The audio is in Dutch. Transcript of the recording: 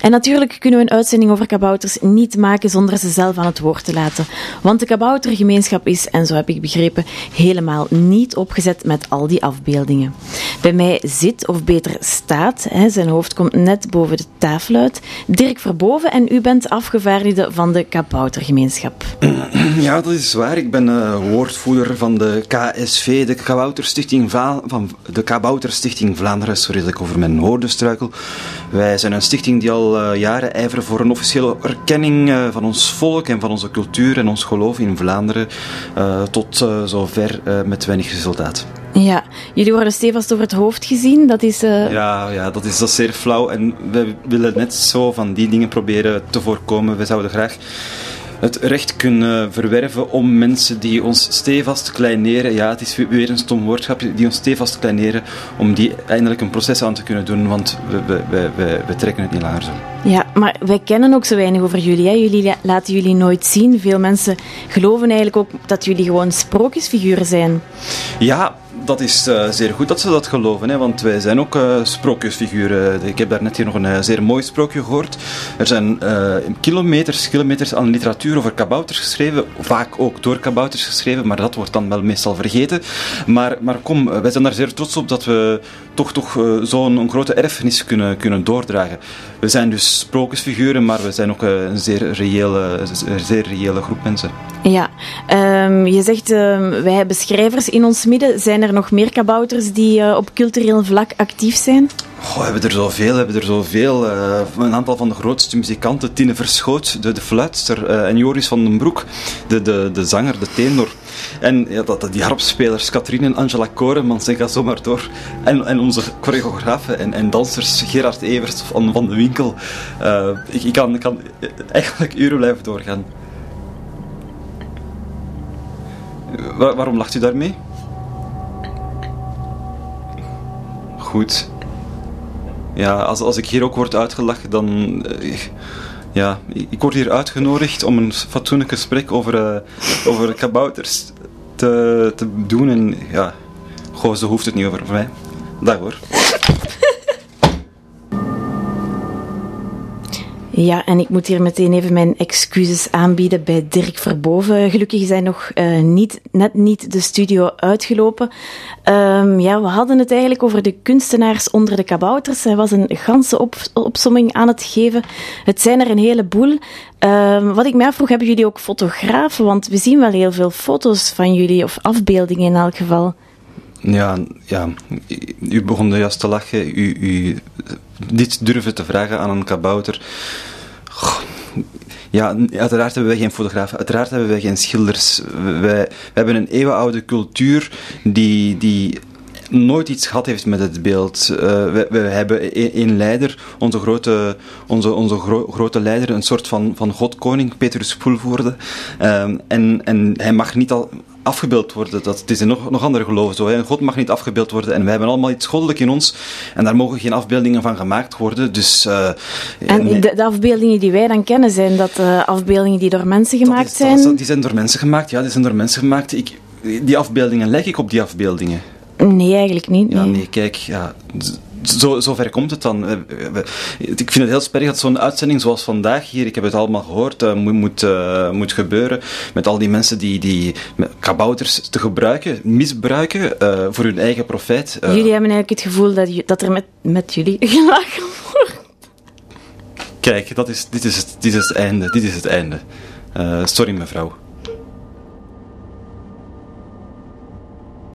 En natuurlijk kunnen we een uitzending over kabouters niet maken zonder ze zelf aan het woord te laten. Want de kaboutergemeenschap is, en zo heb ik begrepen, helemaal niet opgezet met al die afbeeldingen. Bij mij zit, of beter staat, hè, zijn hoofd komt net boven de tafel uit, Dirk Verboven en u bent afgevaardigde van de kaboutergemeenschap. Ja, dat is waar. Ik ben uh, woordvoerder van de KSV, de Kabouterstichting, Va van de Kabouterstichting Vlaanderen. Sorry dat ik over mijn woorden struikel. Wij zijn een stichting die al uh, jaren ijveren voor een officiële erkenning uh, van ons volk en van onze cultuur en ons geloof in Vlaanderen. tot zover met weinig resultaat. Ja, jullie worden stevast over het hoofd gezien. Dat is, uh... ja, ja dat, is, dat is zeer flauw. En we willen net zo van die dingen proberen te voorkomen. We zouden graag het recht kunnen verwerven om mensen die ons stevast kleineren, ja, het is weer een stom woordschap, die ons stevast kleineren, om die eindelijk een proces aan te kunnen doen, want we, we, we, we trekken het niet langer zo. Ja, maar wij kennen ook zo weinig over jullie. Hè. Jullie laten jullie nooit zien. Veel mensen geloven eigenlijk ook dat jullie gewoon sprookjesfiguren zijn. Ja, dat is uh, zeer goed dat ze dat geloven, hè, want wij zijn ook uh, sprookjesfiguren. Ik heb daar net hier nog een uh, zeer mooi sprookje gehoord. Er zijn kilometers, kilometers aan literatuur over kabouters geschreven, vaak ook door kabouters geschreven, maar dat wordt dan wel meestal vergeten. Maar, maar kom, wij zijn daar zeer trots op dat we toch, toch zo'n grote erfenis kunnen, kunnen doordragen. We zijn dus sprookjesfiguren, maar we zijn ook een zeer reële, zeer reële groep mensen. Ja, um, je zegt um, wij hebben schrijvers in ons midden. Zijn er nog meer kabouters die uh, op cultureel vlak actief zijn? Oh, we hebben er zoveel, hebben er zoveel. Uh, een aantal van de grootste muzikanten, Tine Verschoot, de, de fluitster, uh, en Joris van den Broek, de, de, de zanger, de tenor. En ja, dat, die harpspelers, Katrien en Angela Koremans, en ga zo maar door. En, en onze choreografen en, en dansers, Gerard Evers van, van de Winkel. Ik, ik, kan, kan eigenlijk uren blijven doorgaan. Waar, waarom lacht u daarmee? Goed. Ja, als, als ik hier ook word uitgelachen, dan... Uh, ja, ik word hier uitgenodigd om een fatsoenlijk gesprek over, uh, over kabouters te, te doen. En ja, goh, zo hoeft het niet over mij. Dag hoor. Ja, en ik moet hier meteen even mijn excuses aanbieden bij Dirk Verboven. Gelukkig zijn nog uh, niet, net niet de studio uitgelopen. Um, ja, we hadden het eigenlijk over de kunstenaars onder de kabouters. Hij was een ganse op, opsomming aan het geven. Het zijn er een heleboel. Um, wat ik mij afvroeg, hebben jullie ook fotografen? Want we zien wel heel veel foto's van jullie, of afbeeldingen in elk geval. Ja, ja, u begon juist te lachen. U, u dit durven te vragen aan een kabouter. Ja, uiteraard hebben wij geen fotografen, uiteraard hebben wij geen schilders. Wij, wij hebben een eeuwenoude cultuur die, die nooit iets gehad heeft met het beeld. Uh, we, hebben één leider, onze grote, onze, onze gro grote leider, een soort van, van godkoning, Petrus Poelvoorde. Uh, en, en hij mag niet al afgebeeld worden. Dat, het is in nog, nog andere geloven zo. Hè. God mag niet afgebeeld worden en wij hebben allemaal iets goddelijk in ons en daar mogen geen afbeeldingen van gemaakt worden. Dus, uh, en de, de, afbeeldingen die wij dan kennen, zijn dat uh, afbeeldingen die door mensen gemaakt is, zijn? Dat, die zijn door mensen gemaakt, ja, die zijn door mensen gemaakt. Ik, die afbeeldingen leg ik op die afbeeldingen. Nee, eigenlijk niet. Nee. Ja, nee, kijk, ja, zo, zo ver komt het dan. Ik vind het heel sperrig dat zo'n uitzending zoals vandaag hier, ik heb het allemaal gehoord, uh, moet, moet, uh, moet gebeuren met al die mensen die, die kabouters te gebruiken, misbruiken uh, voor hun eigen profijt. jullie hebben eigenlijk het gevoel dat, dat er met, met jullie gelachen wordt. Kijk, dat is, dit, is het, dit is het einde. Dit is het einde. sorry mevrouw.